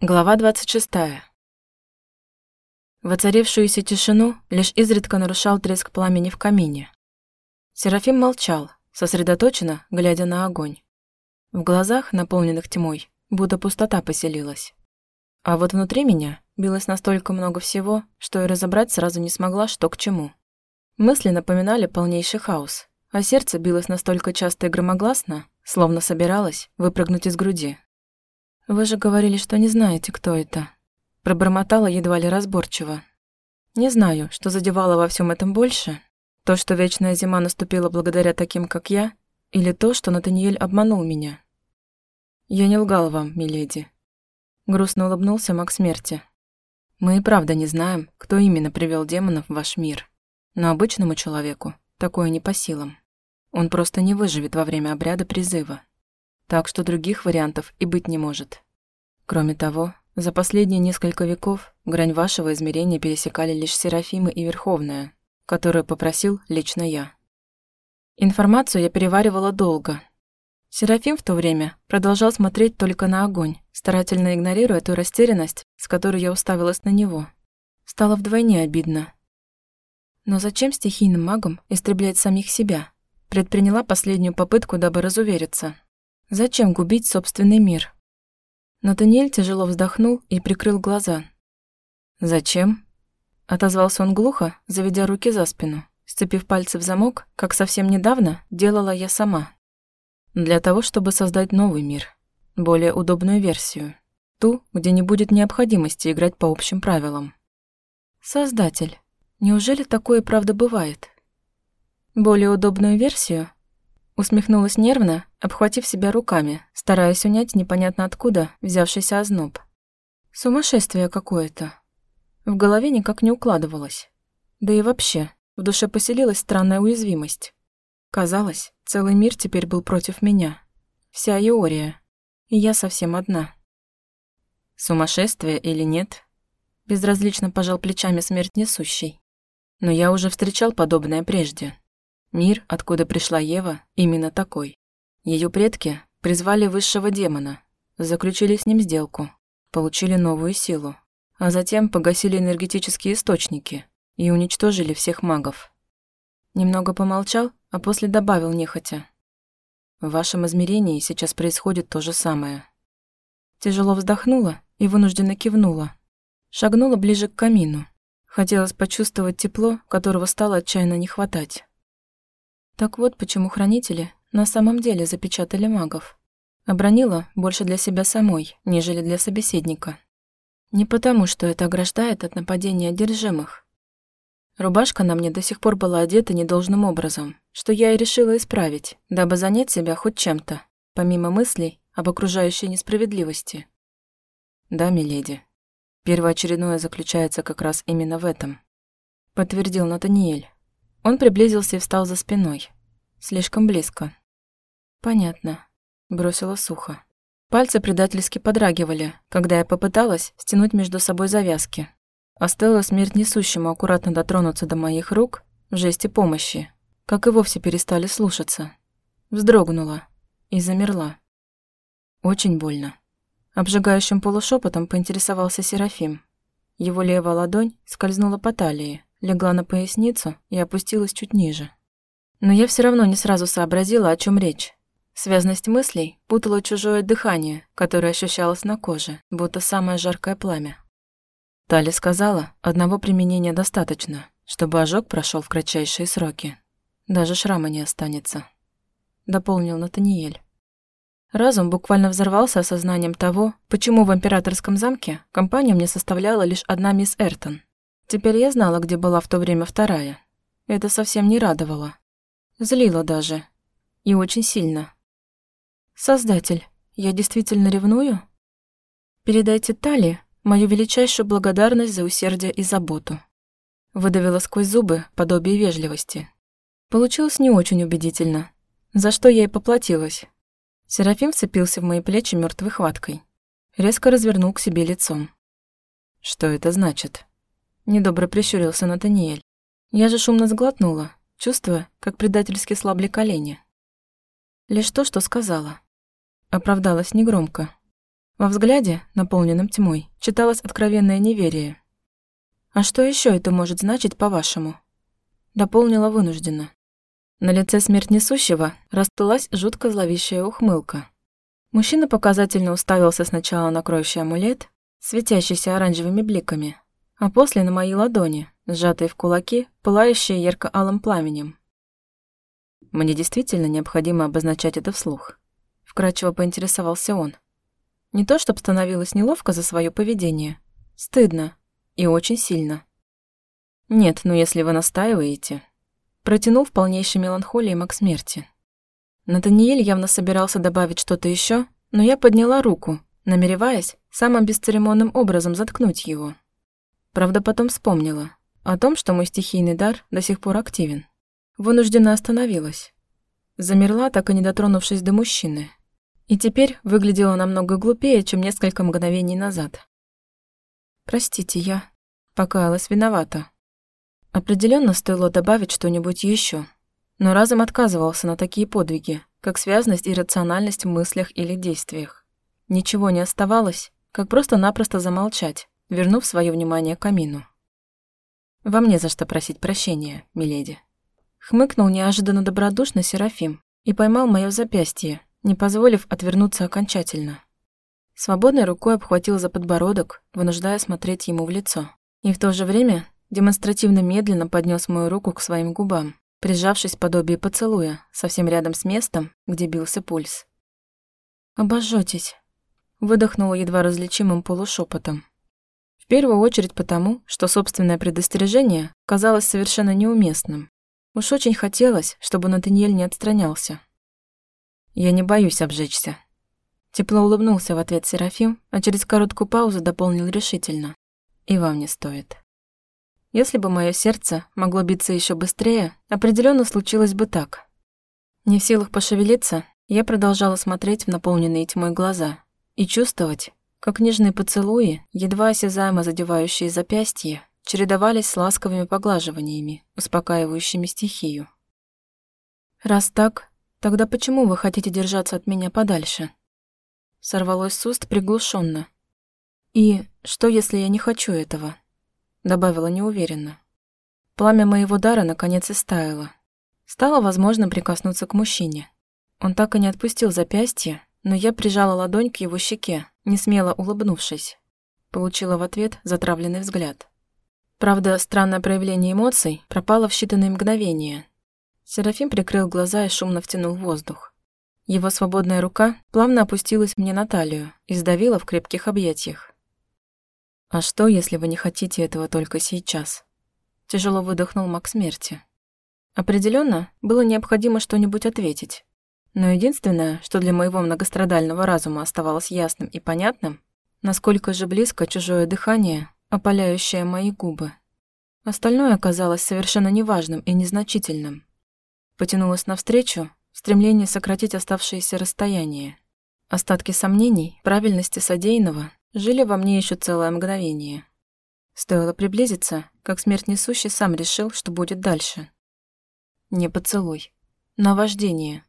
Глава 26. Воцарившуюся тишину лишь изредка нарушал треск пламени в камине. Серафим молчал, сосредоточенно, глядя на огонь. В глазах, наполненных тьмой, будто пустота поселилась. А вот внутри меня билось настолько много всего, что и разобрать сразу не смогла, что к чему. Мысли напоминали полнейший хаос, а сердце билось настолько часто и громогласно, словно собиралось выпрыгнуть из груди. «Вы же говорили, что не знаете, кто это». Пробормотала едва ли разборчиво. Не знаю, что задевало во всем этом больше. То, что вечная зима наступила благодаря таким, как я, или то, что Натаниэль обманул меня. «Я не лгал вам, миледи». Грустно улыбнулся маг смерти. «Мы и правда не знаем, кто именно привел демонов в ваш мир. Но обычному человеку такое не по силам. Он просто не выживет во время обряда призыва так что других вариантов и быть не может. Кроме того, за последние несколько веков грань вашего измерения пересекали лишь Серафимы и Верховная, которую попросил лично я. Информацию я переваривала долго. Серафим в то время продолжал смотреть только на огонь, старательно игнорируя ту растерянность, с которой я уставилась на него. Стало вдвойне обидно. Но зачем стихийным магам истреблять самих себя? Предприняла последнюю попытку, дабы разувериться. Зачем губить собственный мир? Натаниэль тяжело вздохнул и прикрыл глаза. «Зачем?» Отозвался он глухо, заведя руки за спину, сцепив пальцы в замок, как совсем недавно делала я сама. Для того, чтобы создать новый мир, более удобную версию, ту, где не будет необходимости играть по общим правилам. Создатель, неужели такое правда бывает? Более удобную версию Усмехнулась нервно, обхватив себя руками, стараясь унять непонятно откуда взявшийся озноб. Сумасшествие какое-то. В голове никак не укладывалось. Да и вообще, в душе поселилась странная уязвимость. Казалось, целый мир теперь был против меня. Вся Иория. И я совсем одна. Сумасшествие или нет? Безразлично пожал плечами смерть несущий. Но я уже встречал подобное прежде. Мир, откуда пришла Ева, именно такой. Ее предки призвали высшего демона, заключили с ним сделку, получили новую силу, а затем погасили энергетические источники и уничтожили всех магов. Немного помолчал, а после добавил нехотя. В вашем измерении сейчас происходит то же самое. Тяжело вздохнула и вынужденно кивнула. Шагнула ближе к камину. Хотелось почувствовать тепло, которого стало отчаянно не хватать. Так вот, почему хранители на самом деле запечатали магов. Обронила больше для себя самой, нежели для собеседника. Не потому, что это ограждает от нападения одержимых. Рубашка на мне до сих пор была одета недолжным образом, что я и решила исправить, дабы занять себя хоть чем-то, помимо мыслей об окружающей несправедливости. Да, миледи. Первоочередное заключается как раз именно в этом, подтвердил Натаниэль. Он приблизился и встал за спиной. Слишком близко. «Понятно», — бросила сухо. Пальцы предательски подрагивали, когда я попыталась стянуть между собой завязки. А стоило смерть несущему аккуратно дотронуться до моих рук в жесте помощи, как и вовсе перестали слушаться. Вздрогнула и замерла. Очень больно. Обжигающим полушепотом поинтересовался Серафим. Его левая ладонь скользнула по талии, легла на поясницу и опустилась чуть ниже. Но я все равно не сразу сообразила, о чем речь. Связность мыслей путала чужое дыхание, которое ощущалось на коже, будто самое жаркое пламя. Тали сказала, одного применения достаточно, чтобы ожог прошел в кратчайшие сроки. Даже шрама не останется. Дополнил Натаниэль. Разум буквально взорвался осознанием того, почему в императорском замке компанию мне составляла лишь одна мисс Эртон, Теперь я знала, где была в то время вторая. Это совсем не радовало. Злило даже. И очень сильно. «Создатель, я действительно ревную?» «Передайте Тали мою величайшую благодарность за усердие и заботу». Выдавила сквозь зубы подобие вежливости. Получилось не очень убедительно, за что я и поплатилась. Серафим вцепился в мои плечи мертвой хваткой. Резко развернул к себе лицом. «Что это значит?» Недобро прищурился Натаниэль. Я же шумно сглотнула, чувствуя, как предательски слабли колени. Лишь то, что сказала. Оправдалась негромко. Во взгляде, наполненном тьмой, читалось откровенное неверие. «А что еще это может значить, по-вашему?» Дополнила вынужденно. На лице смерть несущего расплылась жутко зловещая ухмылка. Мужчина показательно уставился сначала на кроющий амулет, светящийся оранжевыми бликами, а после на мои ладони, сжатые в кулаки, пылающие ярко-алым пламенем. Мне действительно необходимо обозначать это вслух. Вкратчиво поинтересовался он. Не то, чтобы становилось неловко за свое поведение. Стыдно. И очень сильно. Нет, ну если вы настаиваете. Протянул в полнейшей меланхолии маг смерти. Натаниэль явно собирался добавить что-то еще, но я подняла руку, намереваясь самым бесцеремонным образом заткнуть его. Правда, потом вспомнила о том, что мой стихийный дар до сих пор активен. Вынуждена остановилась. Замерла, так и не дотронувшись до мужчины. И теперь выглядела намного глупее, чем несколько мгновений назад. «Простите, я...» Покаялась виновата. Определенно стоило добавить что-нибудь еще, но разом отказывался на такие подвиги, как связность и рациональность в мыслях или действиях. Ничего не оставалось, как просто-напросто замолчать, вернув свое внимание к камину. «Вам не за что просить прощения, миледи». Хмыкнул неожиданно добродушно Серафим и поймал мое запястье, не позволив отвернуться окончательно. Свободной рукой обхватил за подбородок, вынуждая смотреть ему в лицо. И в то же время демонстративно медленно поднес мою руку к своим губам, прижавшись подобие поцелуя, совсем рядом с местом, где бился пульс. «Обожжётесь», — выдохнула едва различимым полушепотом. В первую очередь потому, что собственное предостережение казалось совершенно неуместным. Уж очень хотелось, чтобы Натаниэль не отстранялся. «Я не боюсь обжечься». Тепло улыбнулся в ответ Серафим, а через короткую паузу дополнил решительно. «И вам не стоит». Если бы мое сердце могло биться еще быстрее, определенно случилось бы так. Не в силах пошевелиться, я продолжала смотреть в наполненные тьмой глаза и чувствовать, как нежные поцелуи, едва осязаемо задевающие запястье, чередовались с ласковыми поглаживаниями, успокаивающими стихию. «Раз так, тогда почему вы хотите держаться от меня подальше?» Сорвалось с уст приглушенно. «И что, если я не хочу этого?» Добавила неуверенно. Пламя моего дара наконец истаяло. Стало возможным прикоснуться к мужчине. Он так и не отпустил запястье, но я прижала ладонь к его щеке, не смело улыбнувшись. Получила в ответ затравленный взгляд. Правда, странное проявление эмоций пропало в считанные мгновения. Серафим прикрыл глаза и шумно втянул воздух. Его свободная рука плавно опустилась мне на талию и сдавила в крепких объятиях. «А что, если вы не хотите этого только сейчас?» Тяжело выдохнул маг смерти. Определенно было необходимо что-нибудь ответить. Но единственное, что для моего многострадального разума оставалось ясным и понятным, насколько же близко чужое дыхание опаляющая мои губы. Остальное оказалось совершенно неважным и незначительным. Потянулась навстречу в стремлении сократить оставшееся расстояние. Остатки сомнений, правильности содеянного жили во мне еще целое мгновение. Стоило приблизиться, как смерть несущий сам решил, что будет дальше. Не поцелуй. Наваждение.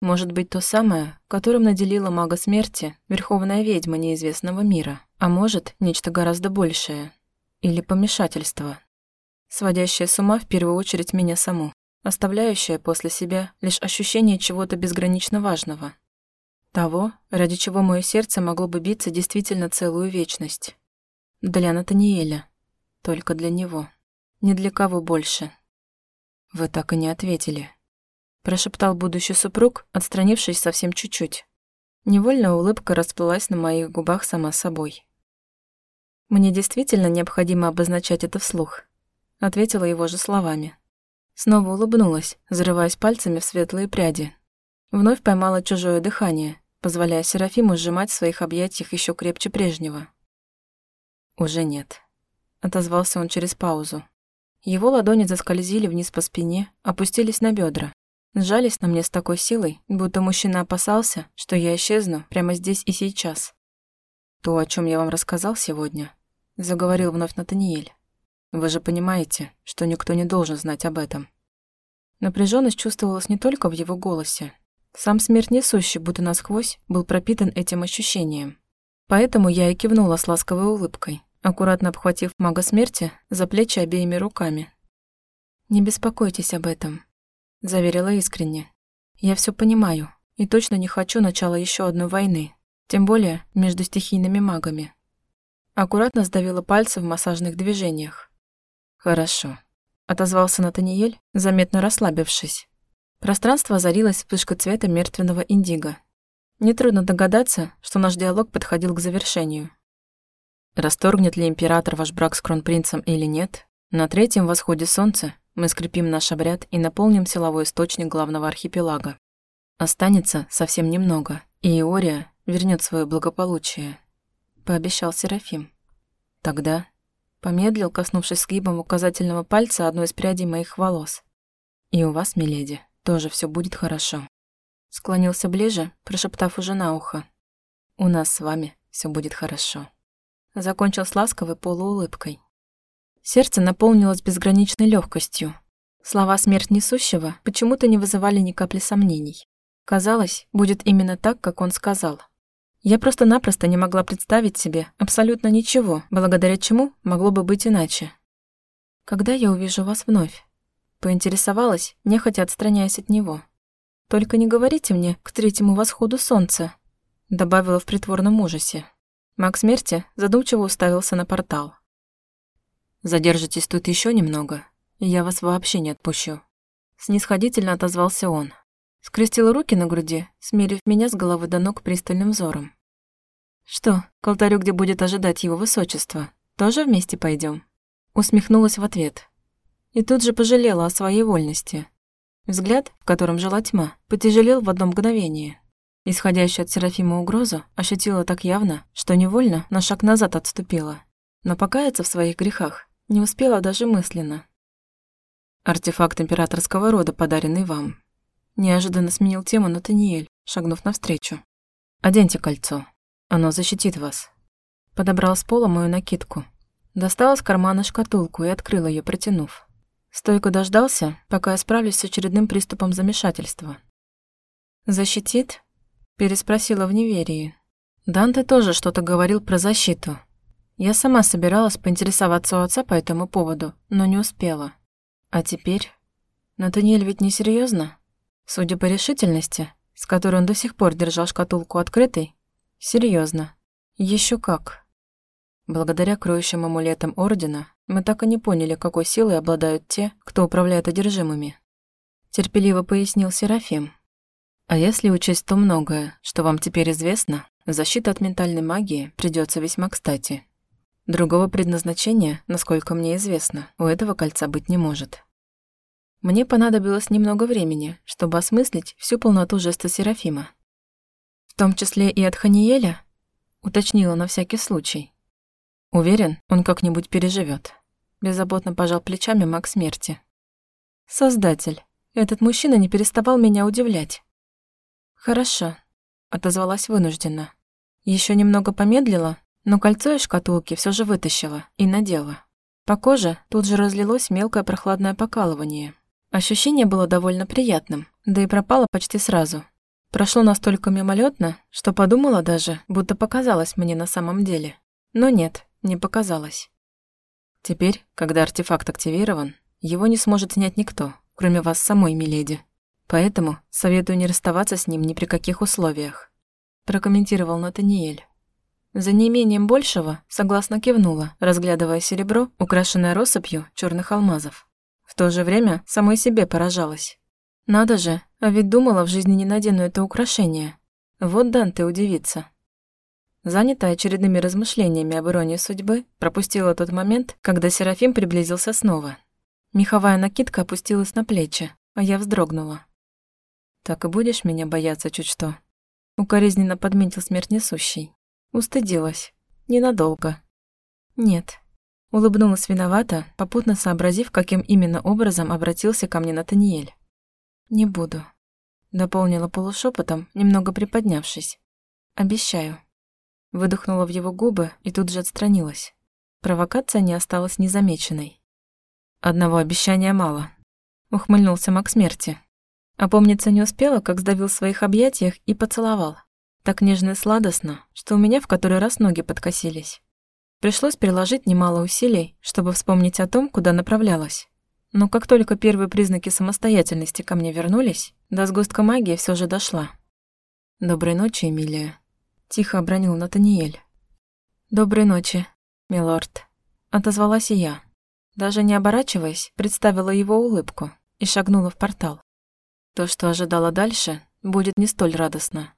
Может быть, то самое, которым наделила мага смерти верховная ведьма неизвестного мира. А может, нечто гораздо большее. Или помешательство. Сводящее с ума в первую очередь меня саму, оставляющее после себя лишь ощущение чего-то безгранично важного. Того, ради чего мое сердце могло бы биться действительно целую вечность. Для Натаниэля. Только для него. Ни для кого больше. Вы так и не ответили. Прошептал будущий супруг, отстранившись совсем чуть-чуть. Невольная улыбка расплылась на моих губах сама собой. «Мне действительно необходимо обозначать это вслух», — ответила его же словами. Снова улыбнулась, зарываясь пальцами в светлые пряди. Вновь поймала чужое дыхание, позволяя Серафиму сжимать в своих объятиях еще крепче прежнего. «Уже нет», — отозвался он через паузу. Его ладони заскользили вниз по спине, опустились на бедра, сжались на мне с такой силой, будто мужчина опасался, что я исчезну прямо здесь и сейчас. То, о чем я вам рассказал сегодня, заговорил вновь Натаниэль. Вы же понимаете, что никто не должен знать об этом. Напряженность чувствовалась не только в его голосе. Сам смерть несущий, будто насквозь, был пропитан этим ощущением. Поэтому я и кивнула с ласковой улыбкой, аккуратно обхватив мага смерти за плечи обеими руками. «Не беспокойтесь об этом», — заверила искренне. «Я все понимаю и точно не хочу начала еще одной войны, тем более между стихийными магами». Аккуратно сдавила пальцы в массажных движениях. «Хорошо», — отозвался Натаниэль, заметно расслабившись. Пространство озарилось вспышкой цвета мертвенного индиго. Нетрудно догадаться, что наш диалог подходил к завершению. Расторгнет ли император ваш брак с кронпринцем или нет, на третьем восходе солнца мы скрепим наш обряд и наполним силовой источник главного архипелага. Останется совсем немного, и Иория вернет свое благополучие, пообещал Серафим. Тогда помедлил, коснувшись сгибом указательного пальца одной из прядей моих волос. И у вас, миледи, тоже все будет хорошо. Склонился ближе, прошептав уже на ухо. У нас с вами все будет хорошо. Закончил с ласковой полуулыбкой. Сердце наполнилось безграничной легкостью. Слова «смерть несущего» почему-то не вызывали ни капли сомнений. Казалось, будет именно так, как он сказал. Я просто-напросто не могла представить себе абсолютно ничего, благодаря чему могло бы быть иначе. «Когда я увижу вас вновь?» Поинтересовалась, нехотя отстраняясь от него. «Только не говорите мне к третьему восходу солнца», добавила в притворном ужасе. Маг смерти задумчиво уставился на портал. Задержитесь тут еще немного, и я вас вообще не отпущу. Снисходительно отозвался он. Скрестил руки на груди, смерив меня с головы до ног пристальным взором. Что, к алтарю, где будет ожидать его высочество, тоже вместе пойдем? Усмехнулась в ответ. И тут же пожалела о своей вольности. Взгляд, в котором жила тьма, потяжелел в одно мгновение. Исходящая от Серафима угрозу ощутила так явно, что невольно на шаг назад отступила. Но покаяться в своих грехах не успела даже мысленно. Артефакт императорского рода, подаренный вам. Неожиданно сменил тему Натаниэль, шагнув навстречу. Оденьте кольцо. Оно защитит вас. Подобрал с пола мою накидку. Достал из кармана шкатулку и открыл ее, протянув. Стойко дождался, пока я справлюсь с очередным приступом замешательства. «Защитит?» – переспросила в неверии. Данте тоже что-то говорил про защиту, я сама собиралась поинтересоваться у отца по этому поводу, но не успела. А теперь? Натаниэль ведь не серьезно? Судя по решительности, с которой он до сих пор держал шкатулку открытой, серьезно. Еще как. Благодаря кроющим амулетам Ордена мы так и не поняли, какой силой обладают те, кто управляет одержимыми. Терпеливо пояснил Серафим. А если учесть то многое, что вам теперь известно, защита от ментальной магии придется весьма кстати. Другого предназначения, насколько мне известно, у этого кольца быть не может. Мне понадобилось немного времени, чтобы осмыслить всю полноту жеста Серафима. В том числе и от Ханиеля, уточнила на всякий случай. Уверен, он как-нибудь переживет. Беззаботно пожал плечами маг смерти. Создатель, этот мужчина не переставал меня удивлять. Хорошо, отозвалась вынужденно. Еще немного помедлила, но кольцо из шкатулки все же вытащила и надела. По коже тут же разлилось мелкое прохладное покалывание. Ощущение было довольно приятным, да и пропало почти сразу. Прошло настолько мимолетно, что подумала даже, будто показалось мне на самом деле. Но нет, не показалось. Теперь, когда артефакт активирован, его не сможет снять никто, кроме вас самой, миледи. Поэтому советую не расставаться с ним ни при каких условиях. Прокомментировал Натаниэль. За неимением большего согласно кивнула, разглядывая серебро, украшенное россыпью черных алмазов. В то же время самой себе поражалась. Надо же, а ведь думала, в жизни не надену это украшение. Вот Данте удивится. Занятая очередными размышлениями об иронии судьбы, пропустила тот момент, когда Серафим приблизился снова. Меховая накидка опустилась на плечи, а я вздрогнула. «Так и будешь меня бояться чуть что?» Укоризненно подметил смерть несущий. Устыдилась. Ненадолго. Нет. Улыбнулась виновата, попутно сообразив, каким именно образом обратился ко мне Натаниэль. «Не буду», — дополнила полушепотом, немного приподнявшись. «Обещаю». Выдохнула в его губы и тут же отстранилась. Провокация не осталась незамеченной. «Одного обещания мало», — ухмыльнулся маг смерти. Опомниться не успела, как сдавил в своих объятиях и поцеловал Так нежно и сладостно, что у меня в который раз ноги подкосились. Пришлось приложить немало усилий, чтобы вспомнить о том, куда направлялась. Но как только первые признаки самостоятельности ко мне вернулись, до сгустка магии все же дошла. «Доброй ночи, Эмилия», — тихо обронил Натаниэль. «Доброй ночи, милорд», — отозвалась и я. Даже не оборачиваясь, представила его улыбку и шагнула в портал. То, что ожидала дальше, будет не столь радостно.